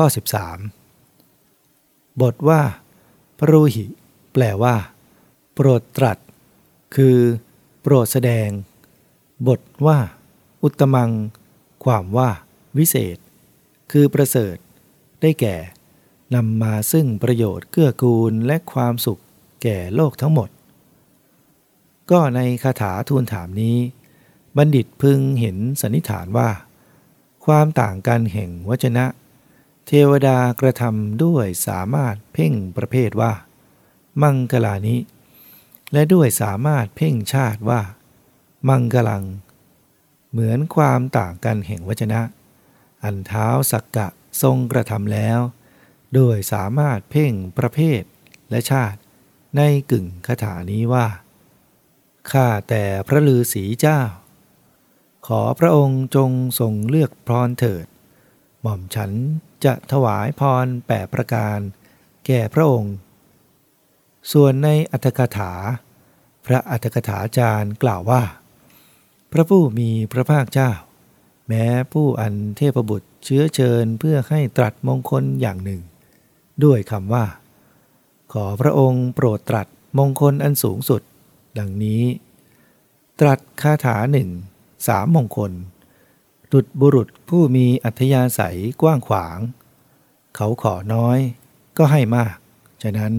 ข้อ 13 บทว่าพระรูหิ แปลว่า โปรดตรัส คือ โปรดแสดง บทว่า อุตมัง ความว่า วิเศษ คือประเสริฐ ได้แก่นำมาซึ่งประโยชน์เกื้อกูลและความสุขแก่โลกทั้งหมด ก็ในคาถาทูลถามนี้ บัณฑิตพึงเห็นสันนิษฐานว่า ความต่างกันแห่งวจนะ เทวดากระทำด้วยสามารถเพ่งประเภทว่า มังกลานิและด้วยสามารถเพ่งชาติว่า มังกลัง เหมือนความต่างกันแห่งวจนะ อันเท้าสักกะทรงกระทำแล้ว โดยสามารถเพ่งประเภทและชาติในกึ่งคาถานี้ว่าข้าแต่พระลือศีเจ้า ขอพระองค์จงทรงเลือกพรเถิด หม่อมฉันจะถวายพรแปดประการ แก่พระองค์ ส่วนในอัตถกถา พระอัตถกถาจารย์กล่าวว่า พระผู้มีพระภาคเจ้า แม้ผู้อันเทพบุตรเชื้อเชิญเพื่อให้ตรัสมงคลอย่างหนึ่ง ด้วยคำว่า ขอพระองค์โปรดตรัสมงคลอันสูงสุด ดังนี้ ตรัสคาถาหนึ่งสามมงคล ดุดบุรุษผู้มีอัธยาศัยกว้างขวาง เขาขอน้อยก็ให้มาก ฉะนั้น